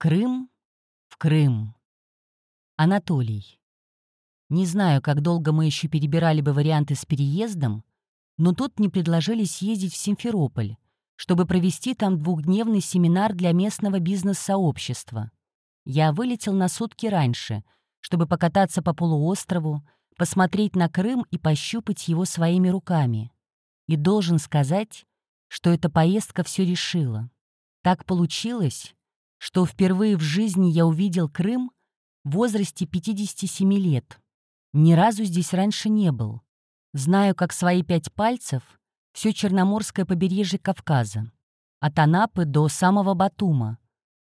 Крым, в Крым. Анатолий. Не знаю, как долго мы еще перебирали бы варианты с переездом, но тут мне предложили съездить в Симферополь, чтобы провести там двухдневный семинар для местного бизнес-сообщества. Я вылетел на сутки раньше, чтобы покататься по полуострову, посмотреть на Крым и пощупать его своими руками. И должен сказать, что эта поездка все решила. Так получилось, что впервые в жизни я увидел Крым в возрасте 57 лет. Ни разу здесь раньше не был. Знаю, как свои пять пальцев, все Черноморское побережье Кавказа. От Анапы до самого Батума.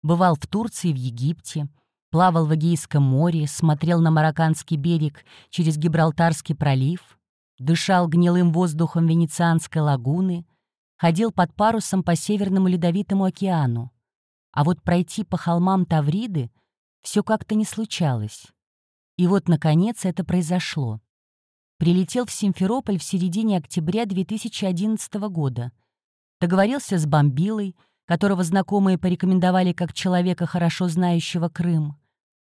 Бывал в Турции в Египте, плавал в Эгейском море, смотрел на Марокканский берег через Гибралтарский пролив, дышал гнилым воздухом Венецианской лагуны, ходил под парусом по Северному Ледовитому океану, а вот пройти по холмам Тавриды все как-то не случалось. И вот, наконец, это произошло. Прилетел в Симферополь в середине октября 2011 года. Договорился с Бомбилой, которого знакомые порекомендовали как человека, хорошо знающего Крым.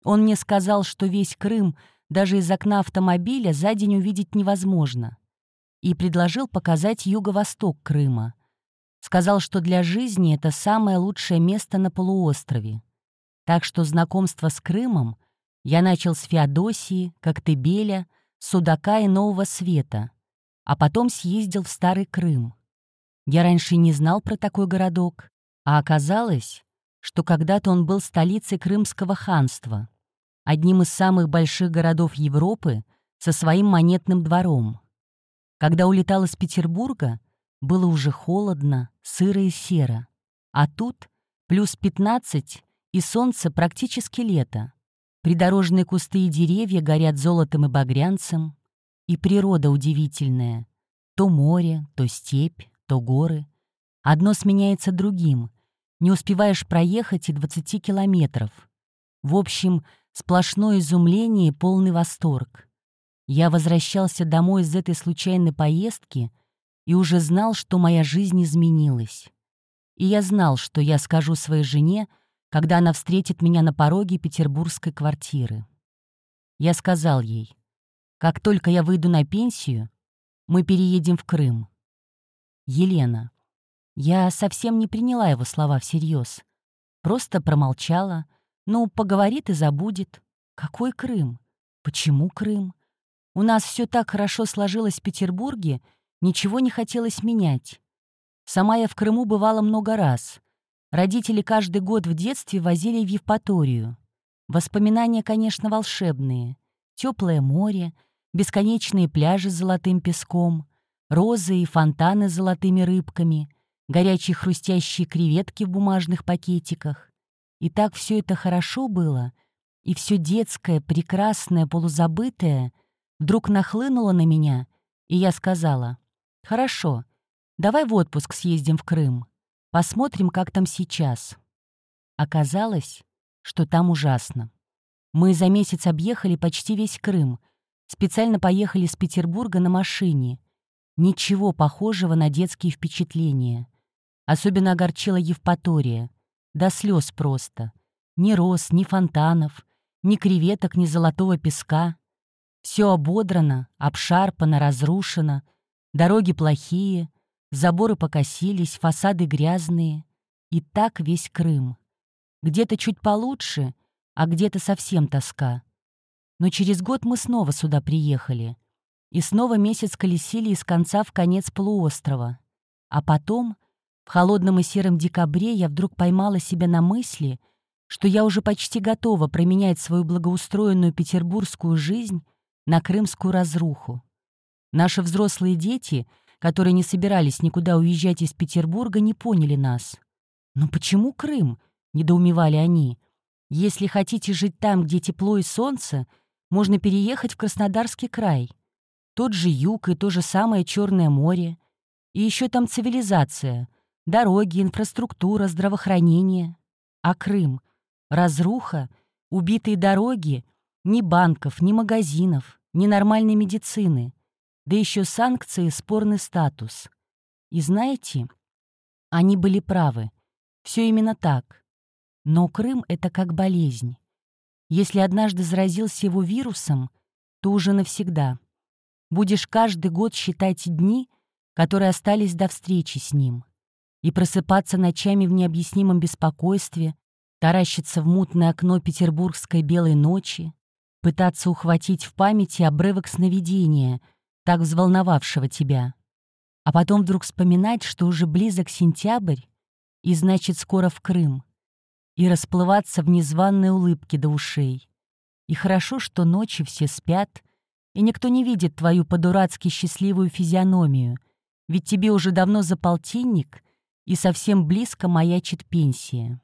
Он мне сказал, что весь Крым даже из окна автомобиля за день увидеть невозможно. И предложил показать юго-восток Крыма — Сказал, что для жизни это самое лучшее место на полуострове. Так что знакомство с Крымом я начал с Феодосии, Коктебеля, Судака и Нового Света, а потом съездил в Старый Крым. Я раньше не знал про такой городок, а оказалось, что когда-то он был столицей Крымского ханства, одним из самых больших городов Европы со своим монетным двором. Когда улетал из Петербурга, было уже холодно, сыро и серо. А тут плюс 15 и солнце практически лето. Придорожные кусты и деревья горят золотом и багрянцем. И природа удивительная. То море, то степь, то горы. Одно сменяется другим. Не успеваешь проехать и 20 километров. В общем, сплошное изумление и полный восторг. Я возвращался домой из этой случайной поездки — и уже знал, что моя жизнь изменилась. И я знал, что я скажу своей жене, когда она встретит меня на пороге петербургской квартиры. Я сказал ей, как только я выйду на пенсию, мы переедем в Крым. Елена. Я совсем не приняла его слова всерьез. Просто промолчала. Ну, поговорит и забудет. Какой Крым? Почему Крым? У нас все так хорошо сложилось в Петербурге, Ничего не хотелось менять. Сама я в Крыму бывала много раз. Родители каждый год в детстве возили в Евпаторию. Воспоминания, конечно, волшебные. Теплое море, бесконечные пляжи с золотым песком, розы и фонтаны с золотыми рыбками, горячие хрустящие креветки в бумажных пакетиках. И так все это хорошо было, и все детское, прекрасное, полузабытое вдруг нахлынуло на меня, и я сказала, «Хорошо, давай в отпуск съездим в Крым. Посмотрим, как там сейчас». Оказалось, что там ужасно. Мы за месяц объехали почти весь Крым. Специально поехали с Петербурга на машине. Ничего похожего на детские впечатления. Особенно огорчила Евпатория. До слез просто. Ни роз, ни фонтанов, ни креветок, ни золотого песка. Все ободрано, обшарпано, разрушено — Дороги плохие, заборы покосились, фасады грязные. И так весь Крым. Где-то чуть получше, а где-то совсем тоска. Но через год мы снова сюда приехали. И снова месяц колесили из конца в конец полуострова. А потом, в холодном и сером декабре, я вдруг поймала себя на мысли, что я уже почти готова променять свою благоустроенную петербургскую жизнь на крымскую разруху. Наши взрослые дети, которые не собирались никуда уезжать из Петербурга, не поняли нас. «Но почему Крым?» — недоумевали они. «Если хотите жить там, где тепло и солнце, можно переехать в Краснодарский край. Тот же юг и то же самое Черное море. И еще там цивилизация, дороги, инфраструктура, здравоохранение. А Крым — разруха, убитые дороги, ни банков, ни магазинов, ни нормальной медицины да еще санкции, спорный статус. И знаете, они были правы. Все именно так. Но Крым — это как болезнь. Если однажды заразился его вирусом, то уже навсегда. Будешь каждый год считать дни, которые остались до встречи с ним, и просыпаться ночами в необъяснимом беспокойстве, таращиться в мутное окно петербургской белой ночи, пытаться ухватить в памяти обрывок сновидения, так взволновавшего тебя. А потом вдруг вспоминать, что уже близок сентябрь, и значит, скоро в Крым, и расплываться в незваной улыбке до ушей. И хорошо, что ночи все спят, и никто не видит твою по-дурацки счастливую физиономию, ведь тебе уже давно за полтинник, и совсем близко маячит пенсия.